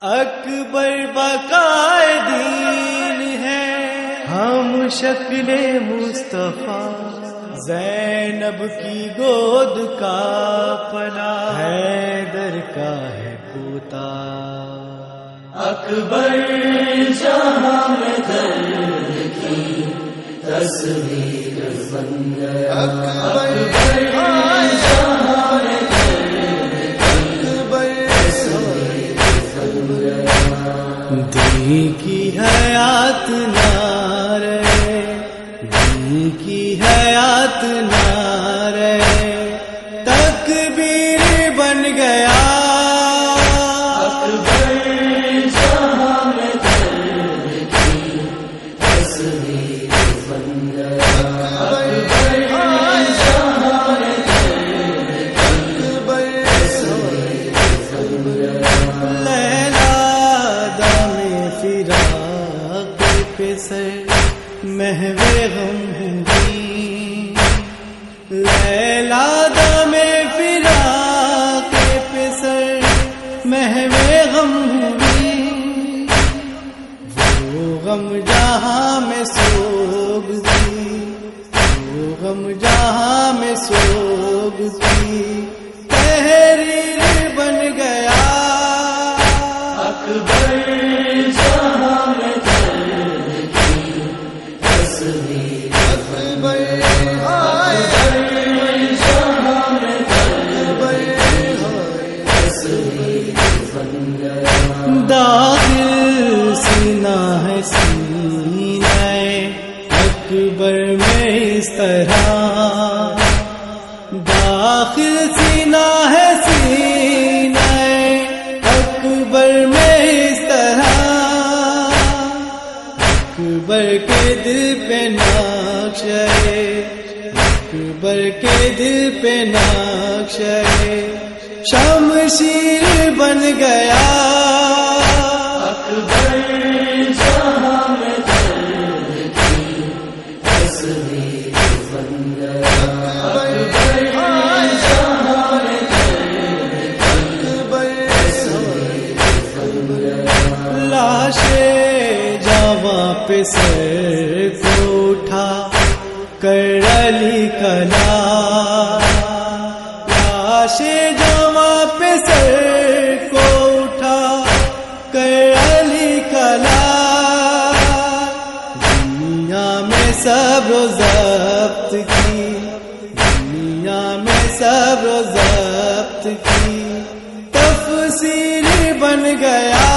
اکبر بقائے دین ہے۔ ہم شکل مصطفیٰ زینب کی گود کا پلا حیدر کا ہے پوتا۔ اکبر جہاں میں درد کی تصویر بن گیا اکبر جہاں کی حیات نارے دی کی حیات نارے تکبیر فراق پہ سر محو غم ہوئی جی۔ لیلا دم فراق پہ سر محو غم ہوئی جی۔ وہ غم جہاں میں سوگ جی، تھی وہ غم جہاں میں سوگ تھی تحریر داخل سینا ہے سینہ اکبر میں اس طرح داخل سینا ہے سینہ اکبر کے دل پہ ناک ہے، اکبر کے دل پہ ناک ہے۔ شمشیر بن گیا۔ پہ سر کو اٹھا کر علی کلا لاش جاواں پہ سر کو اٹھا کر علی کلا دنیا میں سب ضبط کی دنیا میں سب ضبط کی تفسیر بن گیا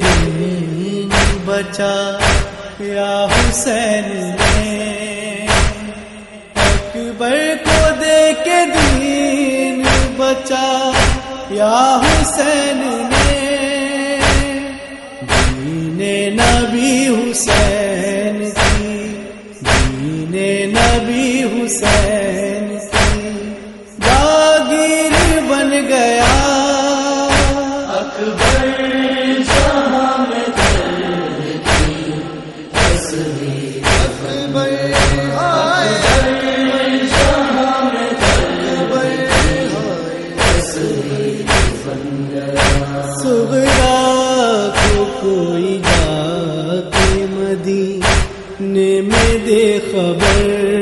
دین بچا، یا حسین نے اکبر کو دے کے دین بچا، یا حسین نے دین نبی حسین کی، دین نبی حسین کوئی جا کے مدینے میں دے خبر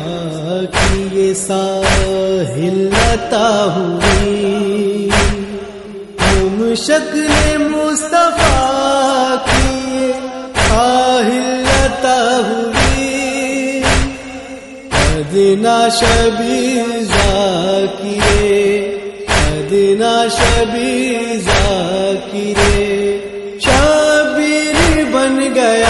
ہلتا ہوئی۔ تم شکل مصطفیٰ کی ہلتا ہوئی۔ ادنا شبی شبیزا کیے ادنا شبی شبیزا کیے شبیر بن گئے۔